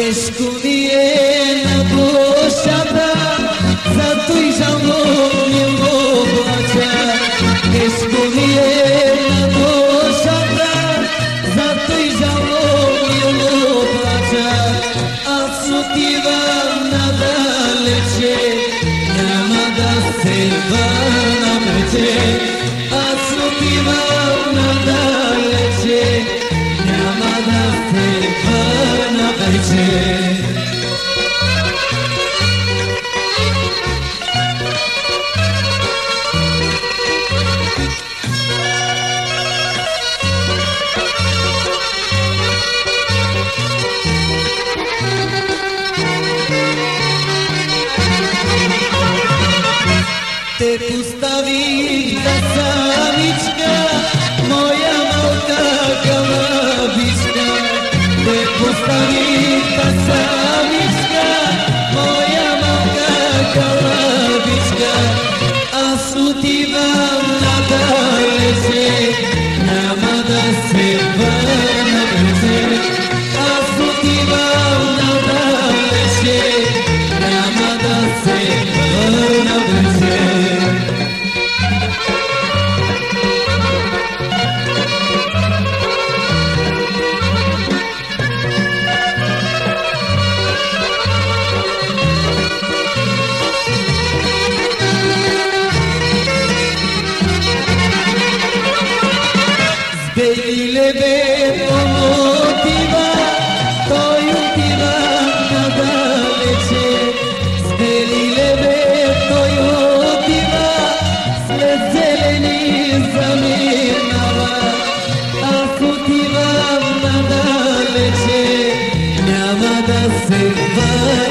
Te escondí en la posada, za tu i za mną nie mogła Te escondí en la posada, za tu i za mną nie mogła A co ti wam nadal? Te postavi da samička, moja malka kalabička. Te postavi da samička, moja malka kalabička. A sutiva nadaleće, Silver